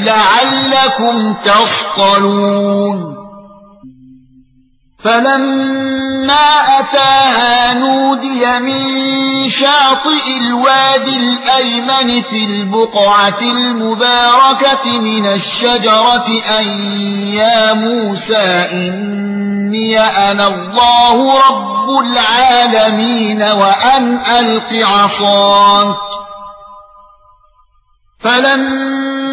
لَعَلَّكُمْ تَصْطَلُونَ. فَلَمَّا أَتَاهَا نُودِيَ مِن شَاطِئِ الْوَادِ الْأَيْمَنِ فِي الْبُقْعَةِ الْمُبَارَكَةِ مِنَ الشَّجَرَةِ أَن يَا مُوسَى إِنِّي أَنَا اللَّهُ رَبُّ الْعَالَمِينَ وَأَنْ أَلْقِ عَصَاكَ. فَلَمَّا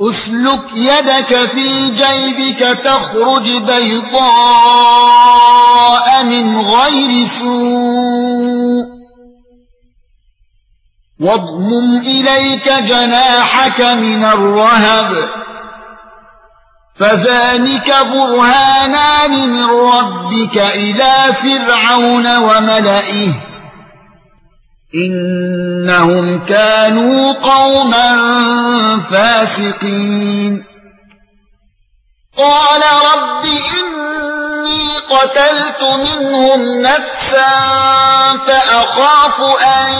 أسلك يدك في جيبك تخرج بيضاء من غير سوء. واضمم إليك جناحك من الرهب. فذلك برهانان من ربك إلى فرعون وملئه. إنهم كانوا قوما فاسقين. قال رب إني قتلت منهم نفسا فأخاف أن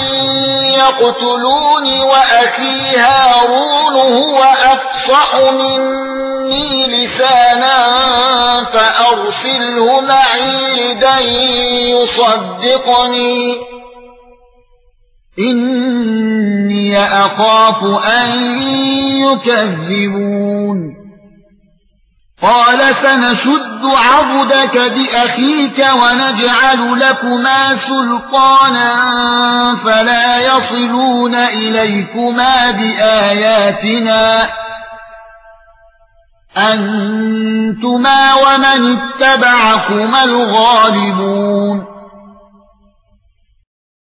يقتلوني وأخي هارون هو أفصح مني لسانا فأرسله معي لدي يصدقني. إني أخاف أن يكذبون. قال سنشد عبدك بأخيك ونجعل لكما سلطانا فلا يصلون إليكما بآياتنا. أنتما ومن اتبعكما الغالبون.